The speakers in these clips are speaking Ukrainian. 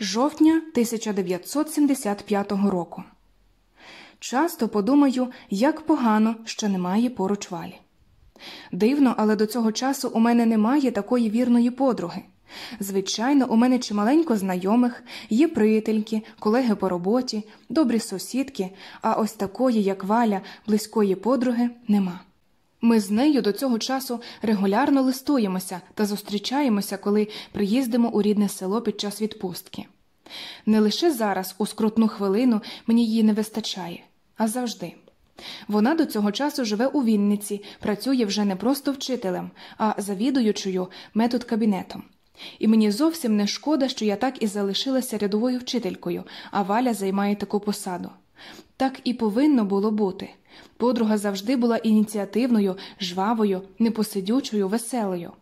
Жовтня 1975 року. Часто подумаю, як погано, що немає поруч валі. Дивно, але до цього часу у мене немає такої вірної подруги. Звичайно, у мене чималенько знайомих, є приятельки, колеги по роботі, добрі сусідки, а ось такої, як валя, близької подруги, нема. Ми з нею до цього часу регулярно листуємося та зустрічаємося, коли приїздимо у рідне село під час відпустки. Не лише зараз, у скрутну хвилину, мені її не вистачає, а завжди. Вона до цього часу живе у Вінниці, працює вже не просто вчителем, а завідуючою метод кабінетом. І мені зовсім не шкода, що я так і залишилася рядовою вчителькою, а Валя займає таку посаду. Так і повинно було бути. Подруга завжди була ініціативною, жвавою, непосидючою, веселою.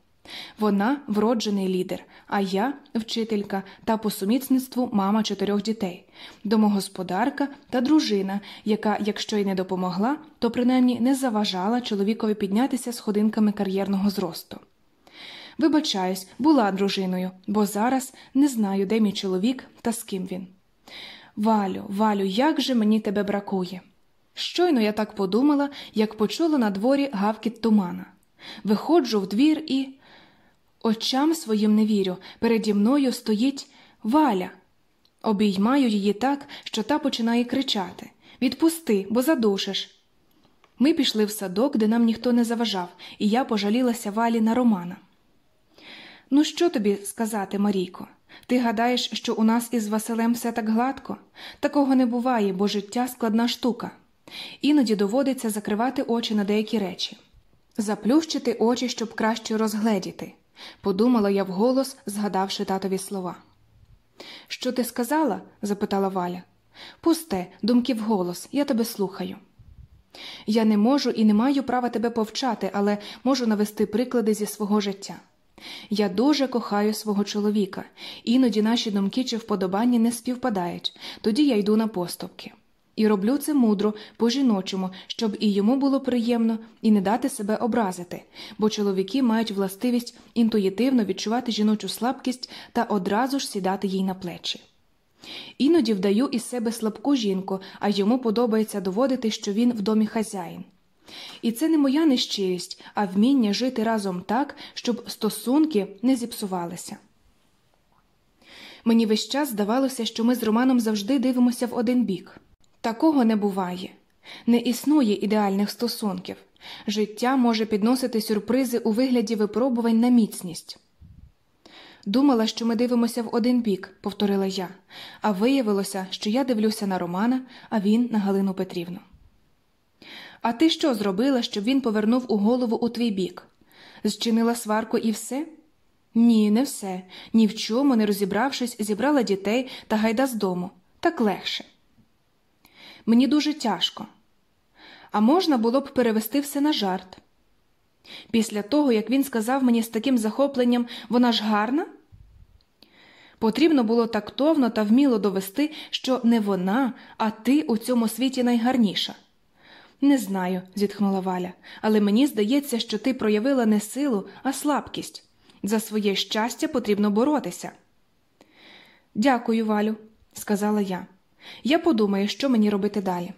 Вона вроджений лідер, а я вчителька та по сумісництву мама чотирьох дітей, домогосподарка та дружина, яка, якщо й не допомогла, то принаймні не заважала чоловікові піднятися сходинками кар'єрного зросту. Вибачаюсь, була дружиною, бо зараз не знаю, де мій чоловік та з ким він. Валю, Валю, як же мені тебе бракує. Щойно я так подумала, як почула на дворі гавкіт тумана. Виходжу в двір і. Очам своїм не вірю. Переді мною стоїть Валя. Обіймаю її так, що та починає кричати Відпусти, бо задушиш. Ми пішли в садок, де нам ніхто не заважав, і я пожалілася валі на Романа. Ну, що тобі сказати, Марійко? Ти гадаєш, що у нас із Василем все так гладко? Такого не буває, бо життя складна штука. Іноді доводиться закривати очі на деякі речі, заплющити очі, щоб краще розгледіти, подумала я вголос, згадавши татові слова. Що ти сказала? запитала Валя. Пусте, думки вголос, я тебе слухаю. Я не можу і не маю права тебе повчати, але можу навести приклади зі свого життя. Я дуже кохаю свого чоловіка, іноді наші думки чи вподобання не співпадають, тоді я йду на поступки. І роблю це мудро, по жіночому, щоб і йому було приємно, і не дати себе образити, бо чоловіки мають властивість інтуїтивно відчувати жіночу слабкість та одразу ж сідати їй на плечі. Іноді вдаю із себе слабку жінку, а йому подобається доводити, що він в домі хазяїн. І це не моя нещирість, а вміння жити разом так, щоб стосунки не зіпсувалися. Мені весь час здавалося, що ми з Романом завжди дивимося в один бік. Такого не буває, не існує ідеальних стосунків. Життя може підносити сюрпризи у вигляді випробувань на міцність. Думала, що ми дивимося в один бік, повторила я, а виявилося, що я дивлюся на Романа, а він на Галину Петрівну. А ти що зробила, щоб він повернув у голову у твій бік? Зчинила сварку і все? Ні, не все. Ні в чому, не розібравшись, зібрала дітей та гайда з дому. Так легше. Мені дуже тяжко. А можна було б перевести все на жарт. Після того, як він сказав мені з таким захопленням вона ж гарна. Потрібно було тактовно та вміло довести, що не вона, а ти у цьому світі найгарніша. Не знаю, зітхнула Валя, але мені здається, що ти проявила не силу, а слабкість. За своє щастя потрібно боротися. Дякую, Валю, сказала я. Я подумаю, що мені робити далі.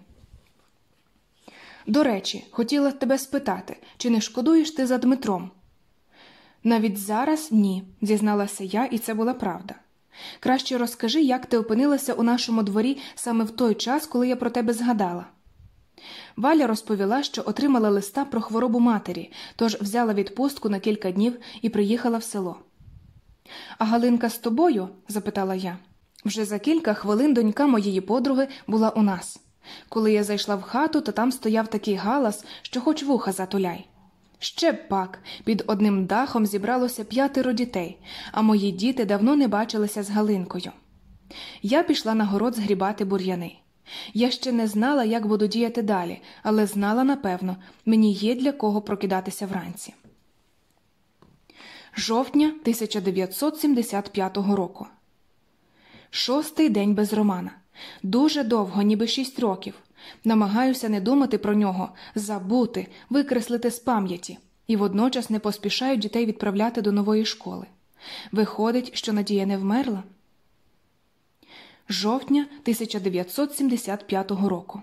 До речі, хотіла тебе спитати, чи не шкодуєш ти за Дмитром? Навіть зараз ні, зізналася я, і це була правда. Краще розкажи, як ти опинилася у нашому дворі саме в той час, коли я про тебе згадала. Валя розповіла, що отримала листа про хворобу матері, тож взяла відпустку на кілька днів і приїхала в село. А Галинка з тобою? запитала я. Вже за кілька хвилин донька моєї подруги була у нас. Коли я зайшла в хату, то там стояв такий галас, що хоч вуха затуляй. Ще б пак, під одним дахом зібралося п'ятеро дітей, а мої діти давно не бачилися з Галинкою. Я пішла на город згрібати бур'яни. Я ще не знала, як буду діяти далі, але знала напевно, мені є для кого прокидатися вранці. Жовтня 1975 року. Шостий день без Романа. Дуже довго, ніби шість років. Намагаюся не думати про нього, забути, викреслити з пам'яті, і водночас не поспішаю дітей відправляти до нової школи. Виходить, що Надія не вмерла. жовтня 1975 року.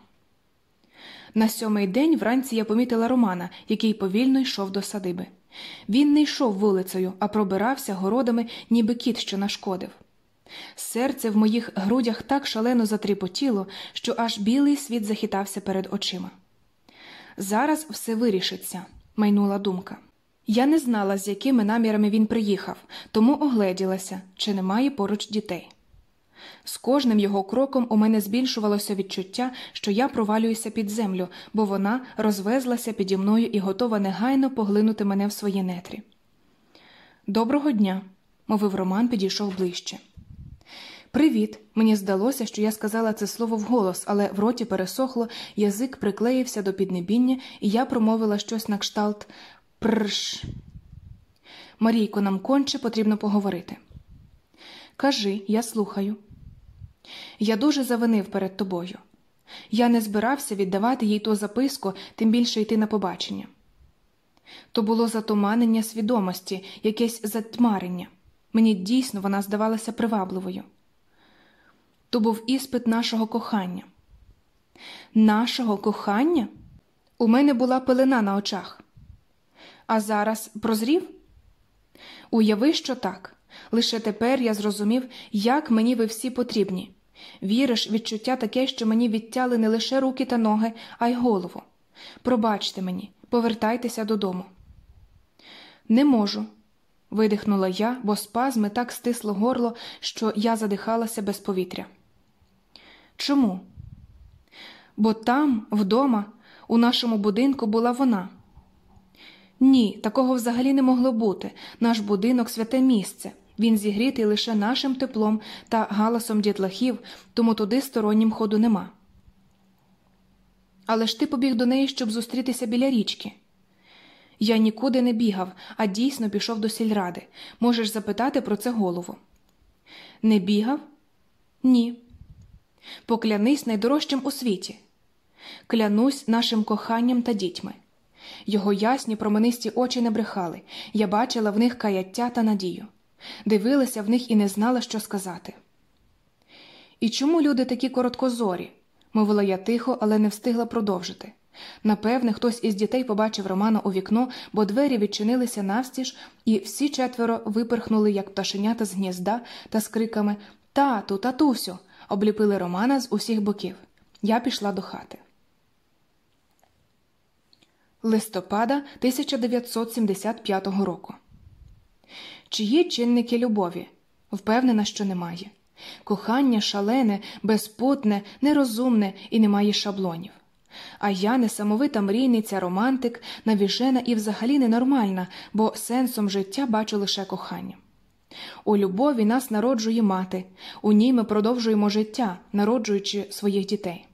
На сьомий день вранці я помітила Романа, який повільно йшов до садиби. Він не йшов вулицею, а пробирався городами, ніби кіт, що нашкодив. Серце в моїх грудях так шалено затріпотіло, що аж білий світ захитався перед очима. Зараз все вирішиться, майнула думка. Я не знала, з якими намірами він приїхав, тому огледілася, чи немає поруч дітей. З кожним його кроком у мене збільшувалося відчуття, що я провалююся під землю, бо вона розвезлася піді мною і готова негайно поглинути мене в свої нетрі. Доброго дня, мовив Роман, підійшов ближче. Привіт. Мені здалося, що я сказала це слово вголос, але в роті пересохло, язик приклеївся до піднебіння, і я промовила щось на кшталт прш. Марійко, нам конче потрібно поговорити. Кажи, я слухаю. Я дуже завинив перед тобою. Я не збирався віддавати їй ту записку, тим більше йти на побачення. То було затуманення свідомості, якесь затьмарення. Мені дійсно вона здавалася привабливою. То був іспит нашого кохання. Нашого кохання? У мене була пелена на очах. А зараз прозрів? Уяви, що так. Лише тепер я зрозумів, як мені ви всі потрібні. Віриш, відчуття таке, що мені відтяли не лише руки та ноги, а й голову. Пробачте мені, повертайтеся додому. Не можу. видихнула я, бо спазми так стисло горло, що я задихалася без повітря. Чому? Бо там, вдома, у нашому будинку була вона. Ні, такого взагалі не могло бути. Наш будинок святе місце. Він зігрітий лише нашим теплом та галасом дітлахів, тому туди стороннім ходу нема. Але ж ти побіг до неї, щоб зустрітися біля річки. Я нікуди не бігав, а дійсно пішов до сільради. Можеш запитати про це голову. Не бігав? Ні. Поклянись найдорожчим у світі. Клянусь нашим коханням та дітьми. Його ясні променисті очі не брехали, я бачила в них каяття та надію, дивилася в них і не знала, що сказати. І чому люди такі короткозорі? мовила я тихо, але не встигла продовжити. Напевне, хтось із дітей побачив Романа у вікно, бо двері відчинилися навстіж, і всі четверо випирхнули, як пташенята з гнізда, та з криками Тату, татусю, обліпили Романа з усіх боків. Я пішла до хати листопада 1975 року. Чи є чинники любові? Впевнена, що немає. Кохання шалене, безпутне, нерозумне і немає шаблонів. А я несамовита мрійниця, романтик, навіжена і взагалі ненормальна, бо сенсом життя бачу лише кохання. У любові нас народжує мати, у ній ми продовжуємо життя, народжуючи своїх дітей.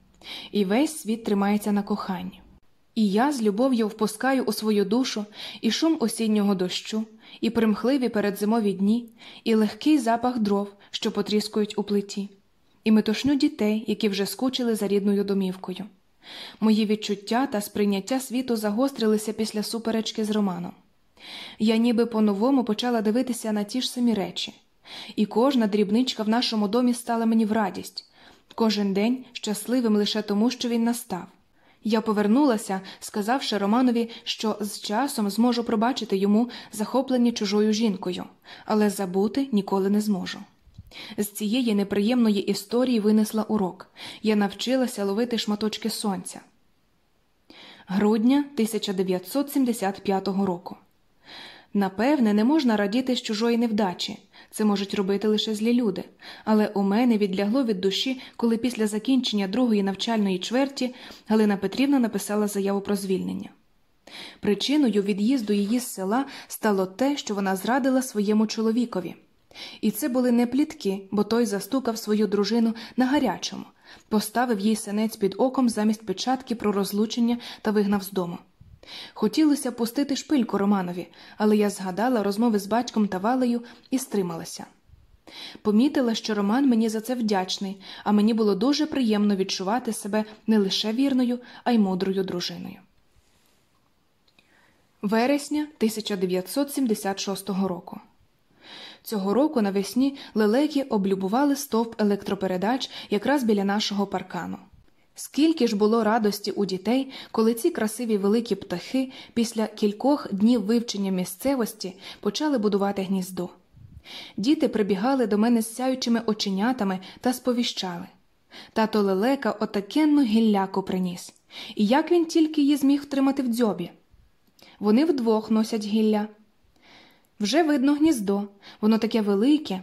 І весь світ тримається на коханні. І я з любов'ю впускаю у свою душу і шум осіннього дощу, і примхливі передзимові дні, і легкий запах дров, що потріскують у плиті, і метушню дітей, які вже скучили за рідною домівкою. Мої відчуття та сприйняття світу загострилися після суперечки з Романом. Я ніби по-новому почала дивитися на ті ж самі речі, і кожна дрібничка в нашому домі стала мені в радість, кожен день щасливим лише тому, що він настав. Я повернулася, сказавши Романові, що з часом зможу пробачити йому захоплення чужою жінкою, але забути ніколи не зможу. З цієї неприємної історії винесла урок я навчилася ловити шматочки сонця. Грудня 1975 року. Напевне, не можна радіти з чужої невдачі. Це можуть робити лише злі люди, але у мене відлягло від душі, коли після закінчення другої навчальної чверті Галина Петрівна написала заяву про звільнення. Причиною від'їзду її з села стало те, що вона зрадила своєму чоловікові. І це були не плітки, бо той застукав свою дружину на гарячому, поставив їй сенець під оком замість печатки про розлучення та вигнав з дому. Хотілося пустити шпильку Романові, але я згадала розмови з батьком та валею і стрималася. Помітила, що Роман мені за це вдячний, а мені було дуже приємно відчувати себе не лише вірною, а й мудрою дружиною. Вересня 1976 року. Цього року навесні лелеки облюбували стовп електропередач якраз біля нашого паркану. Скільки ж було радості у дітей, коли ці красиві великі птахи після кількох днів вивчення місцевості почали будувати гніздо. Діти прибігали до мене з сяючими оченятами та сповіщали. Тато лелека отакенну гілляку приніс, і як він тільки її зміг втримати в дзьобі. Вони вдвох носять гілля. Вже видно гніздо, воно таке велике.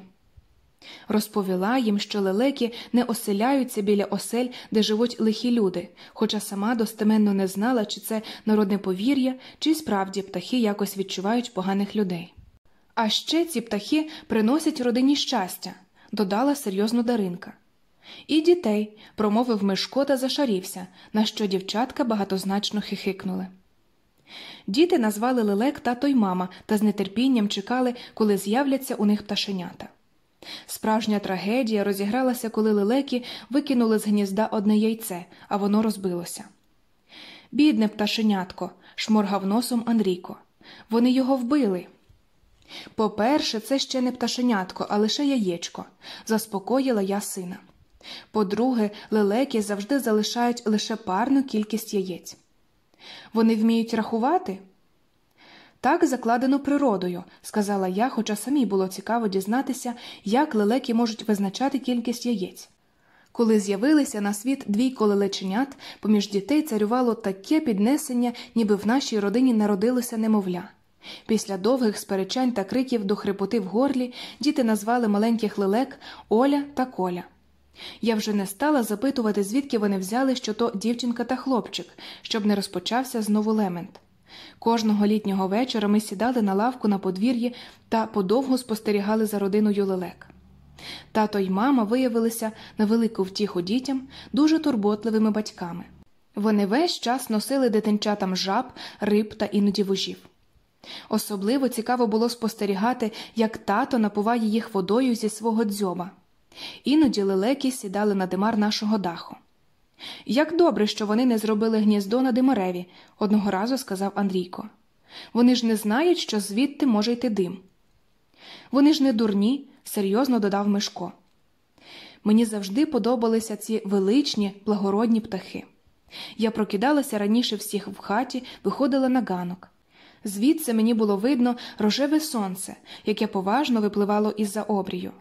Розповіла їм, що лелеки не оселяються біля осель, де живуть лихі люди, хоча сама достеменно не знала, чи це народне повір'я, чи справді птахи якось відчувають поганих людей. А ще ці птахи приносять родині щастя, додала серйозно Даринка. І дітей, промовив Мишко та зашарівся, на що дівчатка багатозначно хихикнули. Діти назвали лелек тато й мама та з нетерпінням чекали, коли з'являться у них пташенята. Справжня трагедія розігралася, коли лелеки викинули з гнізда одне яйце, а воно розбилося. Бідне пташенятко, шморгав носом Андрійко. Вони його вбили. По-перше, це ще не пташенятко, а лише яєчко, заспокоїла я сина. По-друге, лелеки завжди залишають лише парну кількість яєць. Вони вміють рахувати? Так закладено природою, сказала я, хоча самій було цікаво дізнатися, як лелеки можуть визначати кількість яєць. Коли з'явилися на світ двійко лелеченят, поміж дітей царювало таке піднесення, ніби в нашій родині народилося немовля. Після довгих сперечань та криків до хрипоти в горлі діти назвали маленьких лелек Оля та Коля. Я вже не стала запитувати, звідки вони взяли, що то дівчинка та хлопчик, щоб не розпочався знову лемент. Кожного літнього вечора ми сідали на лавку на подвір'ї та подовго спостерігали за родиною лелек. Тато й мама виявилися на велику втіху дітям дуже турботливими батьками. Вони весь час носили дитинчатам жаб, риб та іноді вужів. Особливо цікаво було спостерігати, як тато напуває їх водою зі свого дзьоба. Іноді лелеки сідали на димар нашого даху. Як добре, що вони не зробили гніздо на димареві, одного разу сказав Андрійко. Вони ж не знають, що звідти може йти дим. Вони ж не дурні, серйозно додав Мишко. Мені завжди подобалися ці величні, благородні птахи. Я прокидалася раніше всіх в хаті, виходила на ганок. Звідси мені було видно рожеве сонце, яке поважно випливало із за обрію.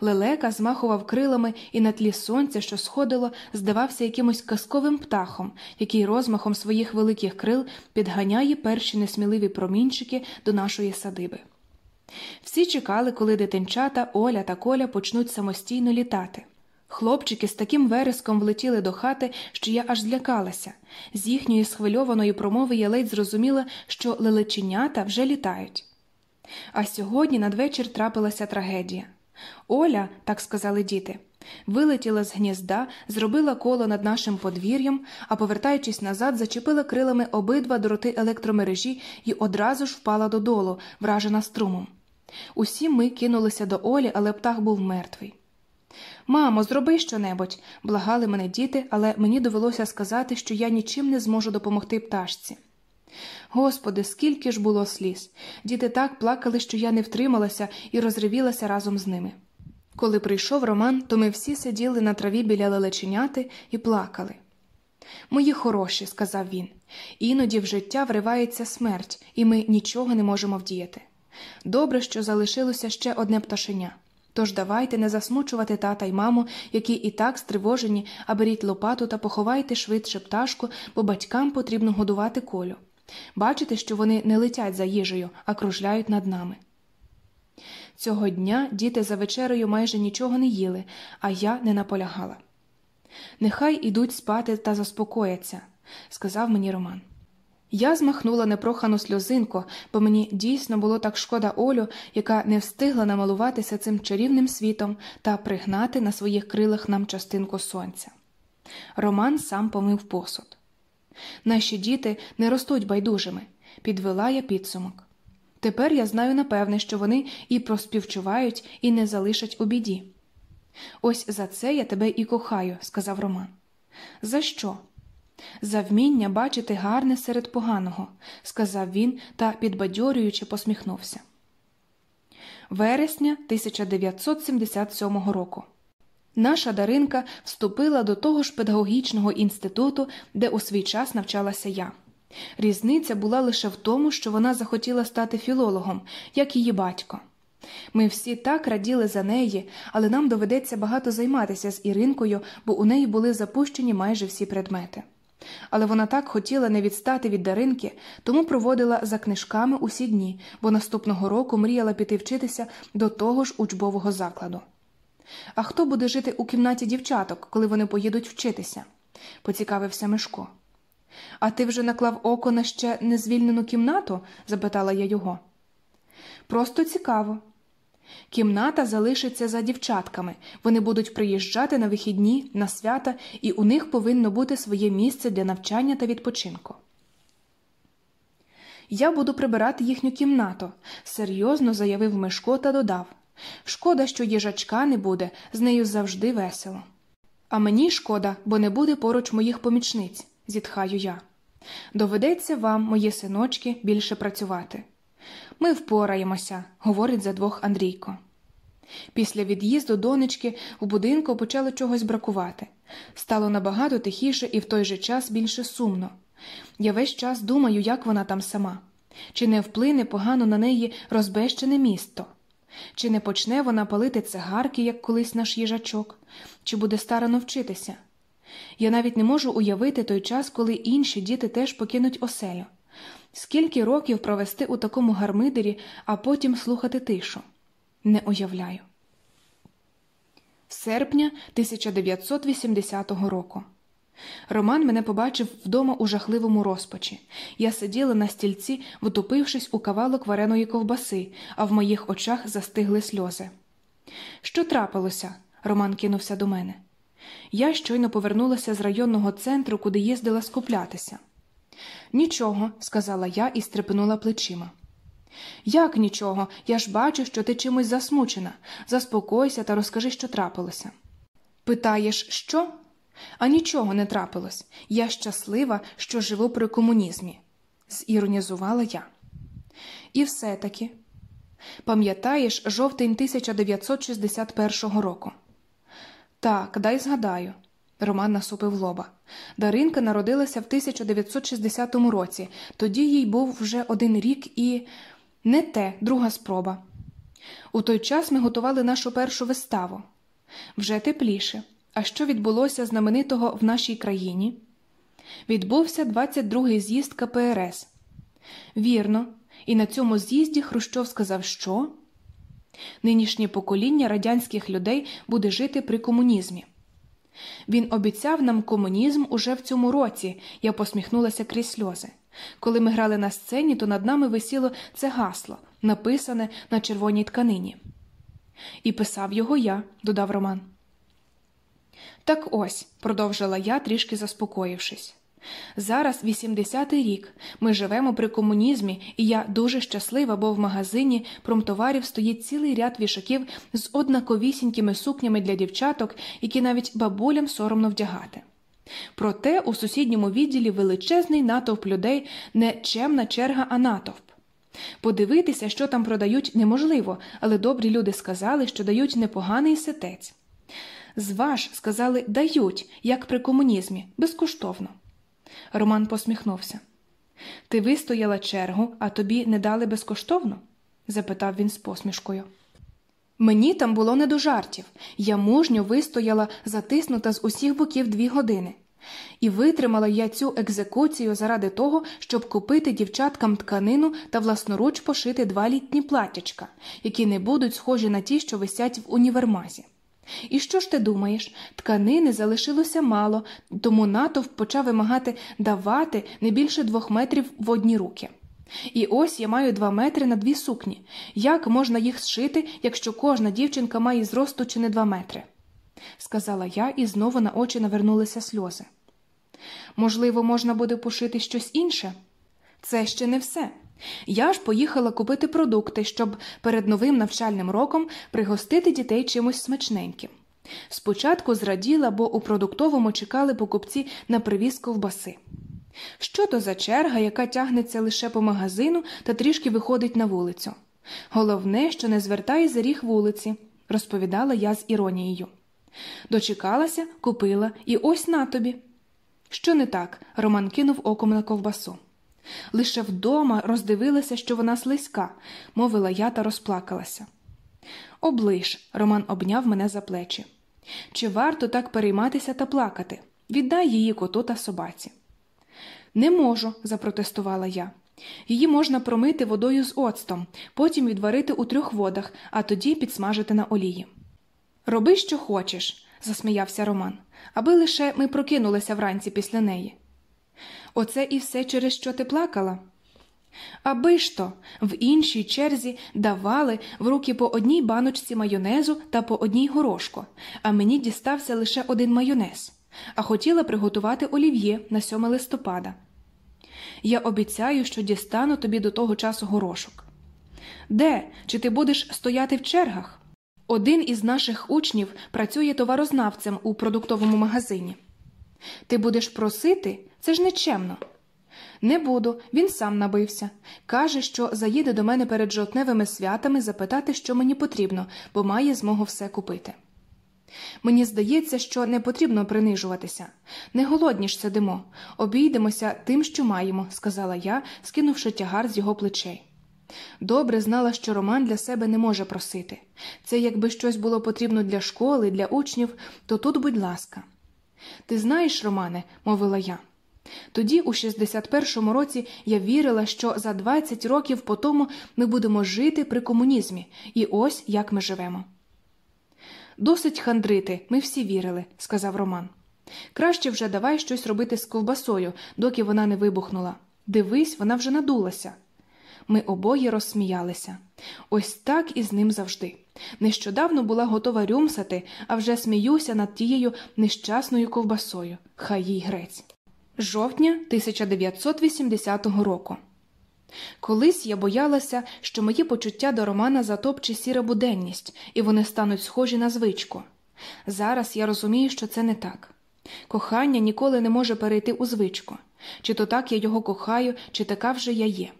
Лелека змахував крилами і на тлі сонця, що сходило, здавався якимось казковим птахом, який розмахом своїх великих крил підганяє перші несміливі промінчики до нашої садиби. Всі чекали, коли дитинчата Оля та Коля почнуть самостійно літати. Хлопчики з таким вереском влетіли до хати, що я аж злякалася. З їхньої схвильованої промови я ледь зрозуміла, що лелеченята вже літають. А сьогодні надвечір трапилася трагедія. Оля, так сказали діти, вилетіла з гнізда, зробила коло над нашим подвір'ям, а повертаючись назад, зачепила крилами обидва дроти електромережі і одразу ж впала додолу, вражена струмом. Усі ми кинулися до Олі, але птах був мертвий. Мамо, зроби щонебудь, благали мене діти, але мені довелося сказати, що я нічим не зможу допомогти пташці. Господи, скільки ж було сліз. Діти так плакали, що я не втрималася і розривілася разом з ними. Коли прийшов Роман, то ми всі сиділи на траві біля лелеченяти і плакали. Мої хороші, сказав він, іноді в життя вривається смерть, і ми нічого не можемо вдіяти. Добре, що залишилося ще одне пташеня. Тож давайте не засмучувати тата й маму, які і так стривожені, а беріть лопату та поховайте швидше пташку, бо батькам потрібно годувати колю. Бачите, що вони не летять за їжею, а кружляють над нами. Цього дня діти за вечерею майже нічого не їли, а я не наполягала. Нехай ідуть спати та заспокояться, сказав мені Роман. Я змахнула непрохану сльозинку, бо мені дійсно було так шкода Олю, яка не встигла намалуватися цим чарівним світом та пригнати на своїх крилах нам частинку сонця. Роман сам помив посуд. Наші діти не ростуть байдужими, підвела я підсумок. Тепер я знаю напевне, що вони і проспівчувають, і не залишать у біді. Ось за це я тебе і кохаю, сказав Роман. За що? За вміння бачити гарне серед поганого, сказав він та підбадьорюючи посміхнувся. вересня 1977 року. Наша Даринка вступила до того ж педагогічного інституту, де у свій час навчалася я. Різниця була лише в тому, що вона захотіла стати філологом, як її батько. Ми всі так раділи за неї, але нам доведеться багато займатися з Іринкою, бо у неї були запущені майже всі предмети. Але вона так хотіла не відстати від Даринки, тому проводила за книжками усі дні, бо наступного року мріяла піти вчитися до того ж учбового закладу. А хто буде жити у кімнаті дівчаток, коли вони поїдуть вчитися? поцікавився Мишко. А ти вже наклав око на ще незвільнену кімнату? запитала я його. Просто цікаво. Кімната залишиться за дівчатками, вони будуть приїжджати на вихідні, на свята, і у них повинно бути своє місце для навчання та відпочинку. Я буду прибирати їхню кімнату, серйозно заявив Мишко та додав Шкода, що їжачка не буде, з нею завжди весело. А мені шкода, бо не буде поруч моїх помічниць, зітхаю я. Доведеться вам, мої синочки, більше працювати. Ми впораємося, говорить за двох Андрійко. Після від'їзду донечки в будинку почало чогось бракувати. Стало набагато тихіше і в той же час більше сумно. Я весь час думаю, як вона там сама, чи не вплине погано на неї розбещене місто, чи не почне вона палити цигарки, як колись наш їжачок, чи буде старано вчитися. Я навіть не можу уявити той час, коли інші діти теж покинуть оселю. Скільки років провести у такому гармидері, а потім слухати тишу? Не уявляю. Серпня 1980 року. Роман мене побачив вдома у жахливому розпачі. Я сиділа на стільці, втопившись у кавалок вареної ковбаси, а в моїх очах застигли сльози. Що трапилося? Роман кинувся до мене. Я щойно повернулася з районного центру, куди їздила скуплятися. Нічого, сказала я і стрепенула плечима. Як нічого? Я ж бачу, що ти чимось засмучена. Заспокойся та розкажи, що трапилося. Питаєш, що? А нічого не трапилось. Я щаслива, що живу при комунізмі, зіронізувала я. І все таки. Пам'ятаєш жовтень 1961 року? Так, дай згадаю. Роман насупив лоба. Даринка народилася в 1960 році, тоді їй був вже один рік і не те, друга спроба. У той час ми готували нашу першу виставу вже тепліше. А що відбулося знаменитого в нашій країні? Відбувся 22-й з'їзд КПРС. Вірно, і на цьому з'їзді Хрущов сказав, що нинішнє покоління радянських людей буде жити при комунізмі. Він обіцяв нам комунізм уже в цьому році, я посміхнулася крізь сльози. Коли ми грали на сцені, то над нами висіло це гасло, написане на червоній тканині. І писав його я, додав Роман. Так ось, продовжила я, трішки заспокоївшись. Зараз 80-й рік. Ми живемо при комунізмі, і я дуже щаслива, бо в магазині промтоварів стоїть цілий ряд вішаків з однаковісінькими сукнями для дівчаток, які навіть бабулям соромно вдягати. Проте у сусідньому відділі величезний натовп людей не чемна черга, а натовп. Подивитися, що там продають, неможливо, але добрі люди сказали, що дають непоганий сетець. Зваж, сказали, дають, як при комунізмі, безкоштовно. Роман посміхнувся. Ти вистояла чергу, а тобі не дали безкоштовно? запитав він з посмішкою. Мені там було не до жартів. Я мужньо вистояла, затиснута з усіх боків дві години. І витримала я цю екзекуцію заради того, щоб купити дівчаткам тканину та власноруч пошити два літні платтячка, які не будуть схожі на ті, що висять в універмазі. І що ж ти думаєш? Тканини залишилося мало, тому натовп почав вимагати давати не більше двох метрів в одні руки. І ось я маю два метри на дві сукні. Як можна їх зшити, якщо кожна дівчинка має зросту чи не два метри? сказала я, і знову на очі навернулися сльози. Можливо, можна буде пошити щось інше? Це ще не все. Я ж поїхала купити продукти, щоб перед новим навчальним роком пригостити дітей чимось смачненьким. Спочатку зраділа, бо у продуктовому чекали покупці на привіз ковбаси. Що то за черга, яка тягнеться лише по магазину та трішки виходить на вулицю? Головне, що не звертай за ріг вулиці, розповідала я з іронією. Дочекалася, купила і ось на тобі. Що не так? Роман кинув оком на ковбасу. Лише вдома роздивилася, що вона слизька, мовила я та розплакалася. Оближ, Роман обняв мене за плечі. Чи варто так перейматися та плакати? Віддай її коту та собаці. Не можу, запротестувала я. Її можна промити водою з оцтом, потім відварити у трьох водах, а тоді підсмажити на олії. Роби, що хочеш, засміявся Роман, аби лише ми прокинулися вранці після неї. Оце і все, через що ти плакала? Аби ж то в іншій черзі давали в руки по одній баночці майонезу та по одній горошку, а мені дістався лише один майонез, а хотіла приготувати олів'є на 7 листопада. Я обіцяю, що дістану тобі до того часу горошок. Де? Чи ти будеш стояти в чергах? Один із наших учнів працює товарознавцем у продуктовому магазині. Ти будеш просити, це ж нечемно. Не буду, він сам набився. Каже, що заїде до мене перед жовтневими святами запитати, що мені потрібно, бо має змогу все купити. Мені здається, що не потрібно принижуватися. Не голодні ж сидимо, обійдемося тим, що маємо, сказала я, скинувши тягар з його плечей. Добре знала, що Роман для себе не може просити. Це якби щось було потрібно для школи, для учнів, то тут, будь ласка. Ти знаєш, Романе, мовила я. Тоді, у 61-му році, я вірила, що за 20 років по тому ми будемо жити при комунізмі, і ось як ми живемо. Досить хандрити, ми всі вірили, сказав Роман. Краще вже давай щось робити з ковбасою, доки вона не вибухнула. Дивись, вона вже надулася. Ми обоє розсміялися. Ось так і з ним завжди. Нещодавно була готова рюмсати, а вже сміюся над тією нещасною ковбасою. Хай їй грець. Жовтня 1980 року. Колись я боялася, що мої почуття до Романа затопче сіра буденність, і вони стануть схожі на звичку. Зараз я розумію, що це не так. Кохання ніколи не може перейти у звичку. Чи то так я його кохаю, чи така вже я є.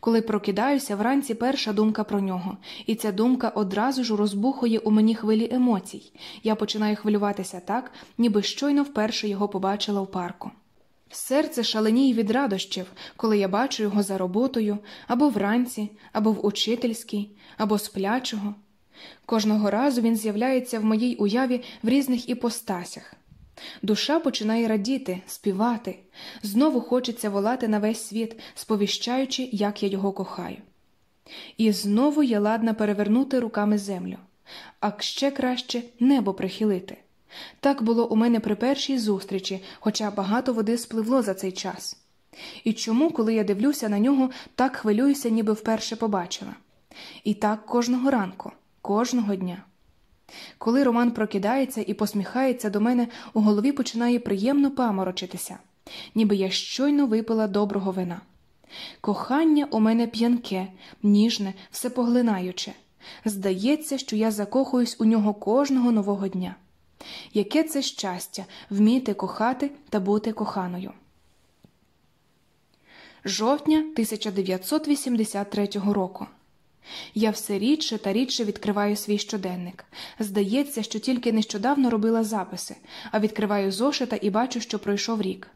Коли прокидаюся, вранці перша думка про нього, і ця думка одразу ж розбухує у мені хвилі емоцій. Я починаю хвилюватися так, ніби щойно вперше його побачила в парку. Серце шаленіє від радощів, коли я бачу його за роботою або вранці, або в учительській, або сплячого. Кожного разу він з'являється в моїй уяві в різних іпостасях. Душа починає радіти, співати, знову хочеться волати на весь світ, сповіщаючи, як я його кохаю. І знову я ладна перевернути руками землю, а ще краще небо прихилити. Так було у мене при першій зустрічі, хоча багато води спливло за цей час. І чому, коли я дивлюся на нього, так хвилююся, ніби вперше побачила? І так кожного ранку, кожного дня. Коли Роман прокидається і посміхається до мене, у голові починає приємно паморочитися, ніби я щойно випила доброго вина. Кохання у мене п'янке, ніжне, всепоглинаюче. Здається, що я закохуюсь у нього кожного нового дня. Яке це щастя вміти кохати та бути коханою. Жовтня 1983 року. Я все рідше та рідше відкриваю свій щоденник. Здається, що тільки нещодавно робила записи, а відкриваю зошита і бачу, що пройшов рік.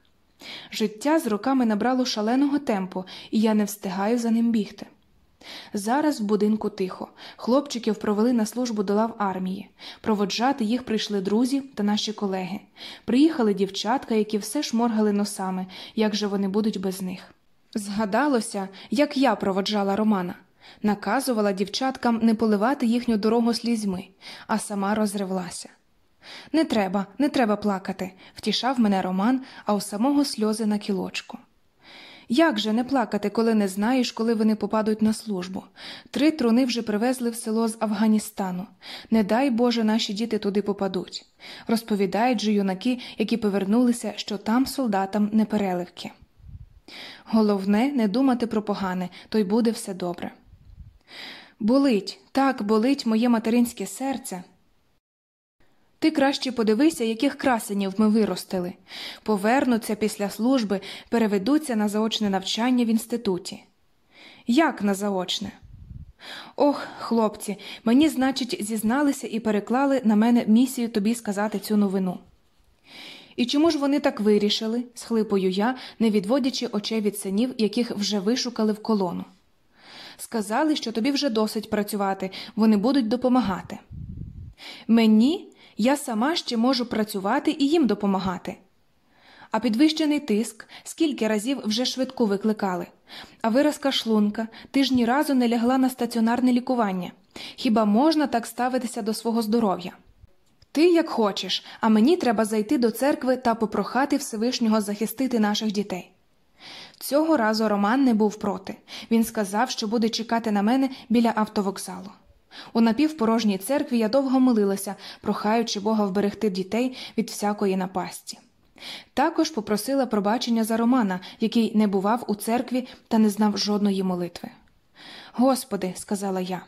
Життя з роками набрало шаленого темпу, і я не встигаю за ним бігти. Зараз в будинку тихо. Хлопчиків провели на службу до лав армії. Проводжати їх прийшли друзі та наші колеги. Приїхали дівчатка, які все шморгали носами, як же вони будуть без них. Згадалося, як я проводжала Романа. Наказувала дівчаткам не поливати їхню дорогу слізьми, а сама розривлася. Не треба, не треба плакати, втішав мене Роман, а у самого сльози на кілочку. Як же не плакати, коли не знаєш, коли вони попадуть на службу? Три труни вже привезли в село з Афганістану. Не дай Боже, наші діти туди попадуть. Розповідають же юнаки, які повернулися, що там солдатам не переливки. Головне не думати про погане, то й буде все добре. Болить, так болить моє материнське серце. Ти краще подивися, яких красенів ми виростили. Повернуться після служби, переведуться на заочне навчання в інституті. Як на заочне? Ох, хлопці, мені, значить, зізналися і переклали на мене місію тобі сказати цю новину. І чому ж вони так вирішили? схлипую я, не відводячи очей від синів, яких вже вишукали в колону. Сказали, що тобі вже досить працювати, вони будуть допомагати. Мені я сама ще можу працювати і їм допомагати. А підвищений тиск, скільки разів вже швидку викликали, а виразка шлунка, ти ж ні разу не лягла на стаціонарне лікування. Хіба можна так ставитися до свого здоров'я? Ти як хочеш, а мені треба зайти до церкви та попрохати Всевишнього захистити наших дітей. Цього разу Роман не був проти. Він сказав, що буде чекати на мене біля автовокзалу. У напівпорожній церкві я довго молилася, прохаючи Бога вберегти дітей від всякої напасті. Також попросила пробачення за Романа, який не бував у церкві та не знав жодної молитви. Господи, сказала я,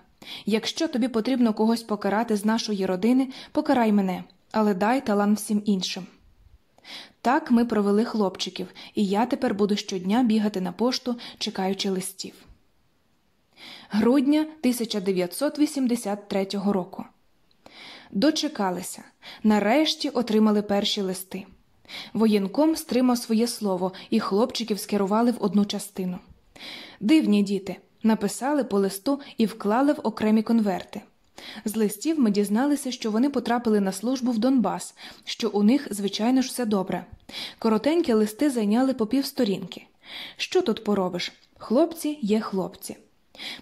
якщо тобі потрібно когось покарати з нашої родини, покарай мене, але дай талант всім іншим. Так ми провели хлопчиків, і я тепер буду щодня бігати на пошту, чекаючи листів. Грудня 1983 року. Дочекалися. Нарешті отримали перші листи. Воєнком стримав своє слово, і хлопчиків скерували в одну частину. Дивні діти написали по листу і вклали в окремі конверти. З листів ми дізналися, що вони потрапили на службу в Донбас, що у них, звичайно ж, все добре. Коротенькі листи зайняли по півсторінки. Що тут поробиш? Хлопці є хлопці.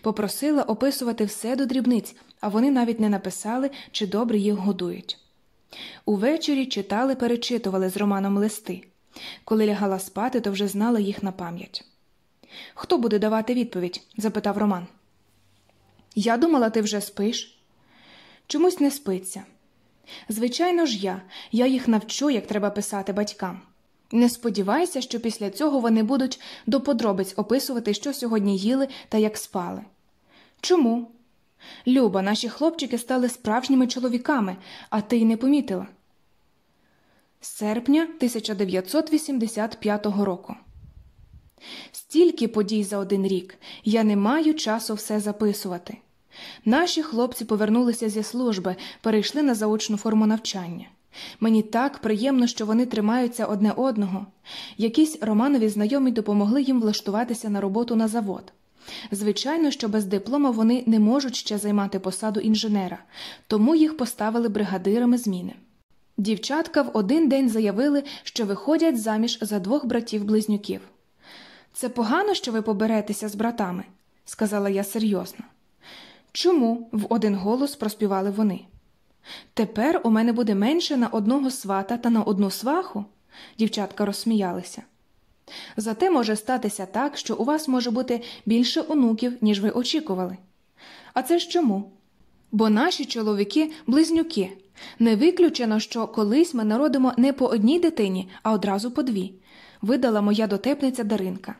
Попросила описувати все до дрібниць, а вони навіть не написали, чи добре їх годують. Увечері читали, перечитували з Романом листи. Коли лягала спати, то вже знала їх на пам'ять. Хто буде давати відповідь? запитав Роман. Я думала, ти вже спиш. Чомусь не спиться. Звичайно ж, я, я їх навчу, як треба писати батькам. Не сподівайся, що після цього вони будуть до подробиць описувати, що сьогодні їли та як спали. Чому? Люба, наші хлопчики стали справжніми чоловіками, а ти й не помітила. Серпня 1985 року. Стільки подій за один рік. Я не маю часу все записувати. Наші хлопці повернулися зі служби, перейшли на заочну форму навчання. Мені так приємно, що вони тримаються одне одного. Якісь романові знайомі допомогли їм влаштуватися на роботу на завод. Звичайно, що без диплома вони не можуть ще займати посаду інженера, тому їх поставили бригадирами зміни. Дівчатка в один день заявили, що виходять заміж за двох братів-близнюків. Це погано, що ви поберетеся з братами, сказала я серйозно. Чому? в один голос проспівали вони. Тепер у мене буде менше на одного свата та на одну сваху, дівчатка розсміялися. Зате може статися так, що у вас може бути більше онуків, ніж ви очікували. А це ж чому? Бо наші чоловіки близнюки. Не виключено, що колись ми народимо не по одній дитині, а одразу по дві, видала моя дотепниця Даринка.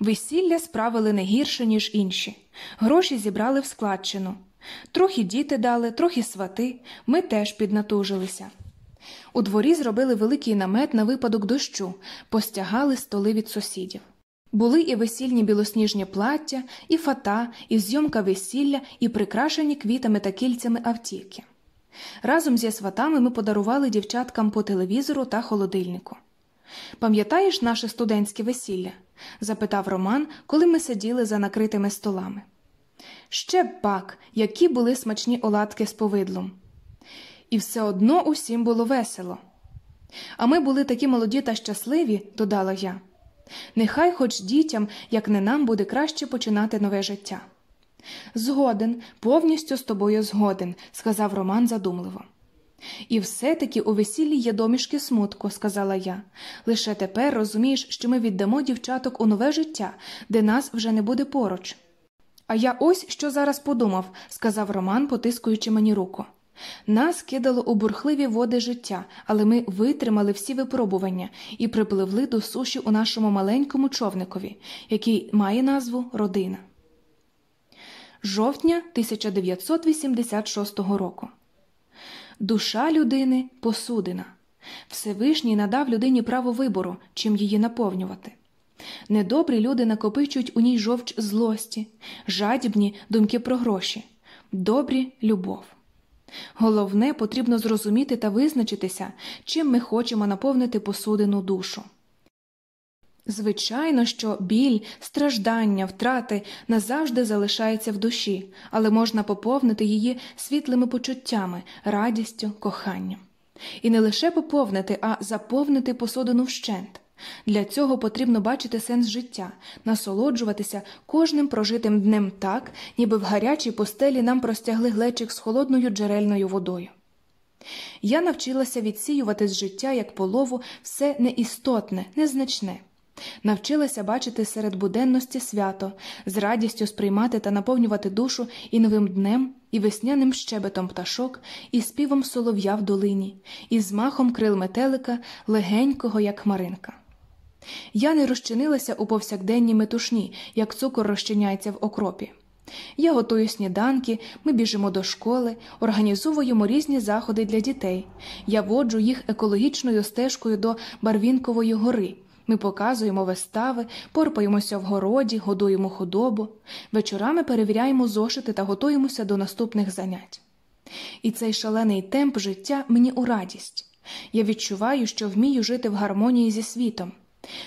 Весілля справили не гірше, ніж інші. Гроші зібрали в складчину. Трохи діти дали, трохи свати, ми теж піднатужилися. У дворі зробили великий намет на випадок дощу, постягали столи від сусідів. Були і весільні білосніжні плаття, і фата, і зйомка весілля, і прикрашені квітами та кільцями автівки. Разом зі сватами ми подарували дівчаткам по телевізору та холодильнику. Пам'ятаєш наше студентське весілля? запитав Роман, коли ми сиділи за накритими столами. Ще б пак, які були смачні оладки з повидлом. І все одно усім було весело. А ми були такі молоді та щасливі, додала я. Нехай хоч дітям, як не нам, буде краще починати нове життя. Згоден, повністю з тобою згоден, сказав Роман задумливо. І все-таки у весіллі є домішки смутку, сказала я. Лише тепер розумієш, що ми віддамо дівчаток у нове життя, де нас вже не буде поруч. А я ось що зараз подумав, сказав Роман, потискуючи мені руку. Нас кидало у бурхливі води життя, але ми витримали всі випробування і припливли до суші у нашому маленькому човникові, який має назву Родина. Жовтня 1986 року. Душа людини посудина. Всевишній надав людині право вибору, чим її наповнювати. Недобрі люди накопичують у ній жовч злості, жадібні думки про гроші, добрі любов. Головне, потрібно зрозуміти та визначитися, чим ми хочемо наповнити посудину душу. Звичайно, що біль, страждання, втрати назавжди залишаються в душі, але можна поповнити її світлими почуттями, радістю, коханням. І не лише поповнити, а заповнити посудину вщент. Для цього потрібно бачити сенс життя, насолоджуватися кожним прожитим днем так, ніби в гарячій постелі нам простягли глечик з холодною джерельною водою. Я навчилася відсіювати з життя як полову все неістотне, незначне. Навчилася бачити серед буденності свято, з радістю сприймати та наповнювати душу і новим днем, і весняним щебетом пташок, і співом солов'я в долині, і змахом крил метелика, легенького, як хмаринка. Я не розчинилася у повсякденній метушні, як цукор розчиняється в окропі. Я готую сніданки, ми біжимо до школи, організовуємо різні заходи для дітей. Я воджу їх екологічною стежкою до Барвінкової гори. Ми показуємо вистави, порпаємося в городі, годуємо худобу, вечорами перевіряємо зошити та готуємося до наступних занять. І цей шалений темп життя мені у радість. Я відчуваю, що вмію жити в гармонії зі світом.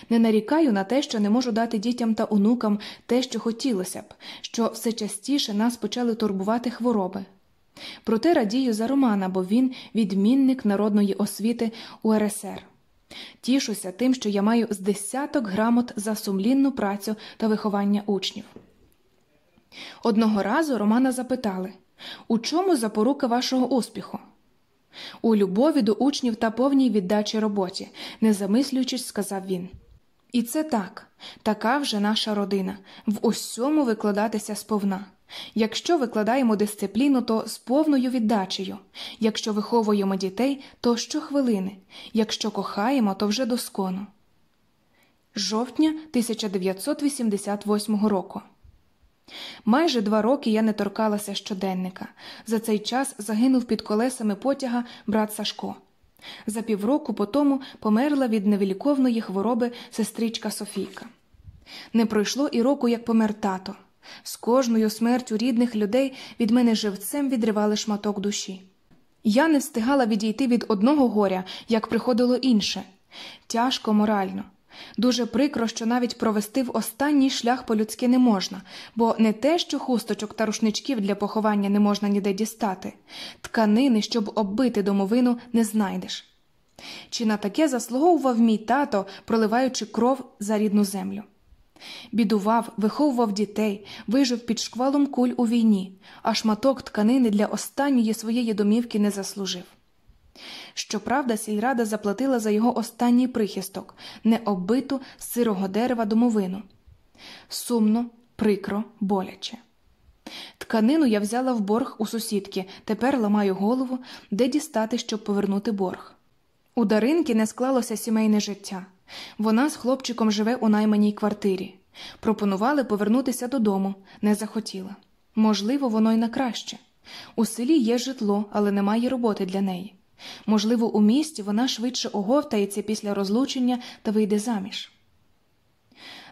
Не нарікаю на те, що не можу дати дітям та онукам те, що хотілося б, що все частіше нас почали турбувати хвороби. Проте радію за Романа, бо він відмінник народної освіти УРСР. Тішуся тим, що я маю з десяток грамот за сумлінну працю та виховання учнів. Одного разу Романа запитали у чому запорука вашого успіху? У любові до учнів та повній віддачі роботі, не замислюючись, сказав він. І це так, така вже наша родина, в усьому викладатися сповна. Якщо викладаємо дисципліну, то з повною віддачею, якщо виховуємо дітей, то щохвилини, якщо кохаємо, то вже доскону. Жовтня 1988 року. Майже два роки я не торкалася щоденника. За цей час загинув під колесами потяга брат Сашко. За півроку по тому померла від невіліковної хвороби сестричка Софійка. Не пройшло і року, як помер тато. З кожною смертю рідних людей від мене живцем відривали шматок душі. Я не встигала відійти від одного горя, як приходило інше тяжко морально. Дуже прикро, що навіть провести в останній шлях по-людськи не можна, бо не те, що хусточок та рушничків для поховання не можна ніде дістати, тканини, щоб оббити домовину, не знайдеш. Чи на таке заслуговував мій тато, проливаючи кров за рідну землю? Бідував, виховував дітей, вижив під шквалом куль у війні, а шматок тканини для останньої своєї домівки не заслужив. Щоправда, сільрада заплатила за його останній прихисток, необбиту сирого дерева домовину. Сумно, прикро, боляче. Тканину я взяла в борг у сусідки, тепер ламаю голову, де дістати, щоб повернути борг. У Даринки не склалося сімейне життя. Вона з хлопчиком живе у найманій квартирі. Пропонували повернутися додому, не захотіла. Можливо, воно й на краще. У селі є житло, але немає роботи для неї. Можливо, у місті вона швидше оговтається після розлучення та вийде заміж.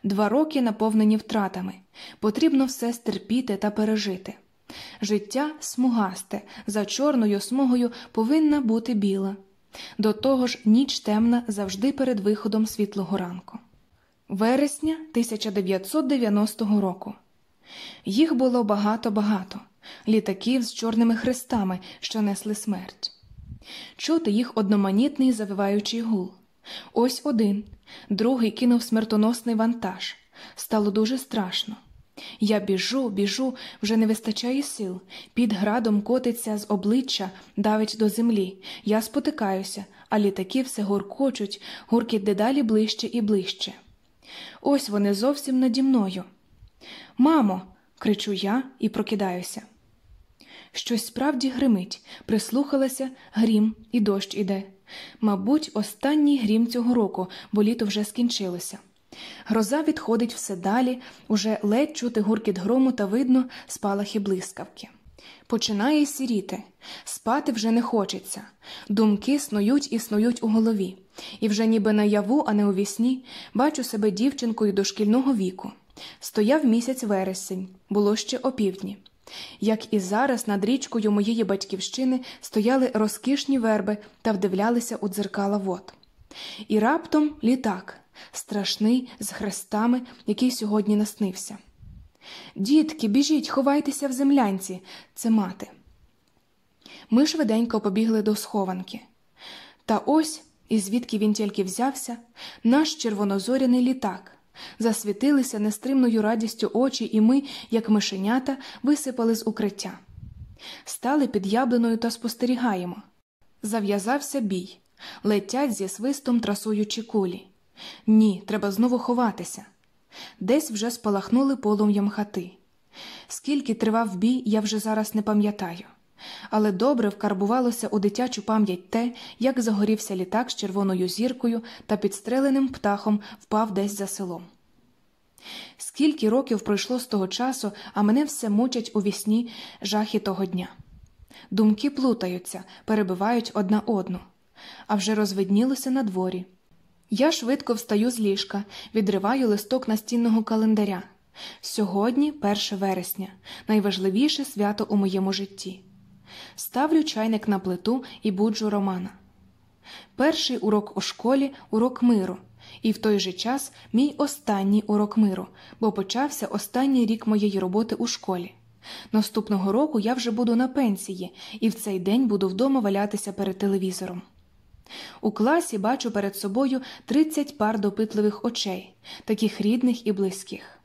Два роки наповнені втратами. Потрібно все стерпіти та пережити. Життя смугасте, за чорною смугою повинна бути біла. До того ж, ніч темна завжди перед виходом світлого ранку. Вересня 1990 року. Їх було багато-багато літаків з чорними хрестами, що несли смерть. Чути їх одноманітний завиваючий гул. Ось один, другий кинув смертоносний вантаж. Стало дуже страшно. Я біжу, біжу, вже не вистачає сил. Під градом котиться з обличчя, давить до землі. Я спотикаюся, а літаки все гуркочуть, гуркіт дедалі ближче і ближче. Ось вони зовсім наді мною. Мамо, кричу я і прокидаюся. Щось справді гримить, прислухалася грім, і дощ іде. Мабуть, останній грім цього року, бо літо вже скінчилося. Гроза відходить все далі, уже ледь чути гуркіт грому та видно спалахи блискавки. Починає сіріти, спати вже не хочеться, думки снують і снують у голові, і вже ніби наяву, а не у вісні, бачу себе дівчинкою дошкільного віку. Стояв місяць вересень, було ще опівдні. Як і зараз над річкою моєї батьківщини стояли розкішні верби та вдивлялися у дзеркала вод. І раптом літак, страшний, з хрестами, який сьогодні наснився. Дітки, біжіть, ховайтеся в землянці, це мати. Ми швиденько побігли до схованки. Та ось, і звідки він тільки взявся, наш червонозоряний літак. Засвітилися нестримною радістю очі, і ми, як мишенята, висипали з укриття. Стали під яблуною та спостерігаємо. Зав'язався бій, летять зі свистом трасуючи кулі. Ні, треба знову ховатися. Десь вже спалахнули полум'ям хати. Скільки тривав бій, я вже зараз не пам'ятаю, але добре вкарбувалося у дитячу пам'ять те, як загорівся літак з червоною зіркою та підстреленим птахом впав десь за селом. Скільки років пройшло з того часу, а мене все мучать у вісні жахи того дня. Думки плутаються, перебивають одна одну, а вже розвиднілося на дворі. Я швидко встаю з ліжка, відриваю листок настінного календаря. Сьогодні 1 вересня, найважливіше свято у моєму житті. Ставлю чайник на плиту і буджу Романа. Перший урок у школі урок миру, і в той же час мій останній урок миру, бо почався останній рік моєї роботи у школі. Наступного року я вже буду на пенсії і в цей день буду вдома валятися перед телевізором. У класі бачу перед собою 30 пар допитливих очей, таких рідних і близьких.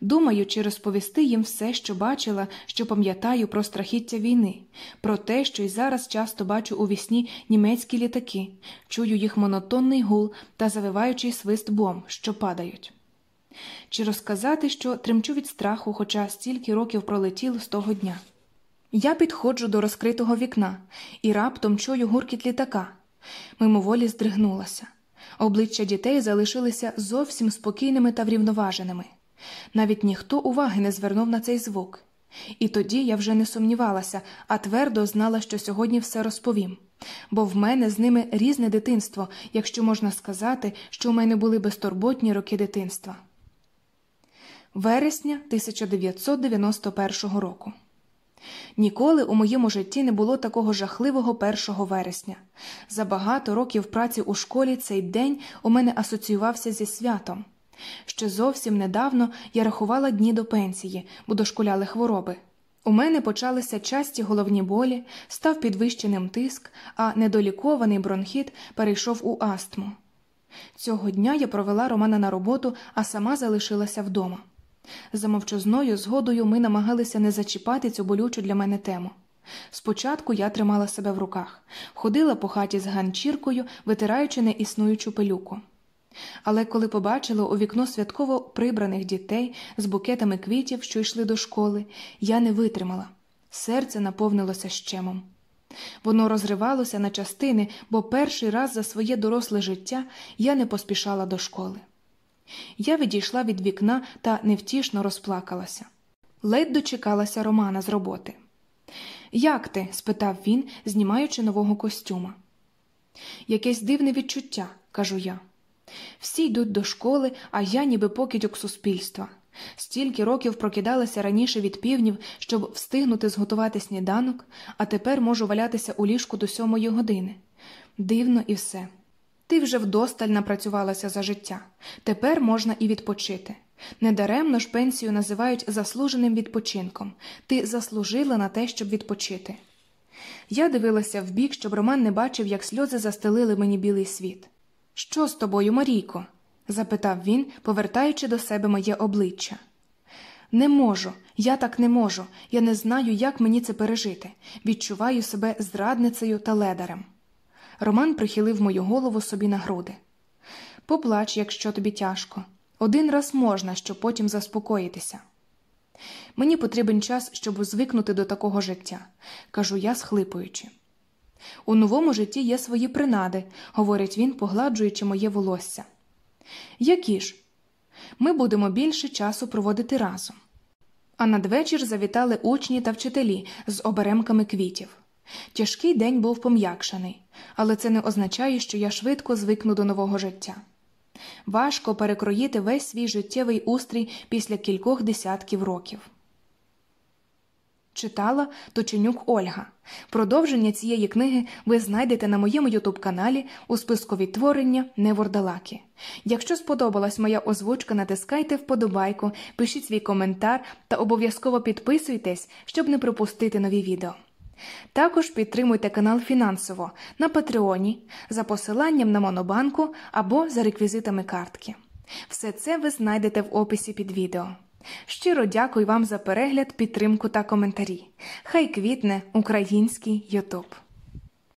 Думаю, чи розповісти їм все, що бачила, що пам'ятаю про страхіття війни, про те, що й зараз часто бачу у вісні німецькі літаки, чую їх монотонний гул та завиваючий свист бомб, що падають. Чи розказати, що тремчу від страху, хоча стільки років пролетіло з того дня. Я підходжу до розкритого вікна і раптом чую гуркіт літака. Мимоволі здригнулася. Обличчя дітей залишилися зовсім спокійними та врівноваженими. Навіть ніхто уваги не звернув на цей звук. І тоді я вже не сумнівалася, а твердо знала, що сьогодні все розповім. Бо в мене з ними різне дитинство, якщо можна сказати, що у мене були безтурботні роки дитинства. Вересня 1991 року. Ніколи у моєму житті не було такого жахливого 1 вересня. За багато років праці у школі цей день у мене асоціювався зі святом. Ще зовсім недавно я рахувала дні до пенсії, бо дошкуляли хвороби. У мене почалися часті головні болі, став підвищеним тиск, а недолікований бронхіт перейшов у астму. Цього дня я провела Романа на роботу, а сама залишилася вдома. За мовчазною згодою ми намагалися не зачіпати цю болючу для мене тему. Спочатку я тримала себе в руках, ходила по хаті з ганчіркою, витираючи неіснуючу пилюку. Але коли побачила у вікно святково прибраних дітей з букетами квітів, що йшли до школи, я не витримала. Серце наповнилося щемом. Воно розривалося на частини, бо перший раз за своє доросле життя я не поспішала до школи. Я відійшла від вікна та невтішно розплакалася. Ледь дочекалася Романа з роботи. Як ти? спитав він, знімаючи нового костюма. Якесь дивне відчуття, кажу я. Всі йдуть до школи, а я ніби покидьок суспільства. Стільки років прокидалася раніше від півнів, щоб встигнути зготувати сніданок, а тепер можу валятися у ліжку до сьомої години. Дивно і все. Ти вже вдосталь напрацювалася за життя, тепер можна і відпочити. Недаремно ж пенсію називають заслуженим відпочинком ти заслужила на те, щоб відпочити. Я дивилася вбік, щоб Роман не бачив, як сльози застелили мені білий світ. Що з тобою, Марійко? запитав він, повертаючи до себе моє обличчя. Не можу, я так не можу, я не знаю, як мені це пережити. Відчуваю себе зрадницею та ледарем. Роман прихилив мою голову собі на груди. Поплач, якщо тобі тяжко. Один раз можна, щоб потім заспокоїтися. Мені потрібен час, щоб звикнути до такого життя, кажу я, схлипуючи. У новому житті є свої принади, говорить він, погладжуючи моє волосся. Які ж? Ми будемо більше часу проводити разом. А надвечір завітали учні та вчителі з оберемками квітів. Тяжкий день був пом'якшений, але це не означає, що я швидко звикну до нового життя. Важко перекроїти весь свій життєвий устрій після кількох десятків років. Читала Точенюк Ольга. Продовження цієї книги ви знайдете на моєму ютуб каналі у списку відтворення Невордалаки. Якщо сподобалась моя озвучка, натискайте вподобайку, пишіть свій коментар та обов'язково підписуйтесь, щоб не пропустити нові відео. Також підтримуйте канал фінансово на Патреоні за посиланням на Монобанку або за реквізитами картки. Все це ви знайдете в описі під відео. Щиро дякую вам за перегляд, підтримку та коментарі. Хай квітне український Ютуб.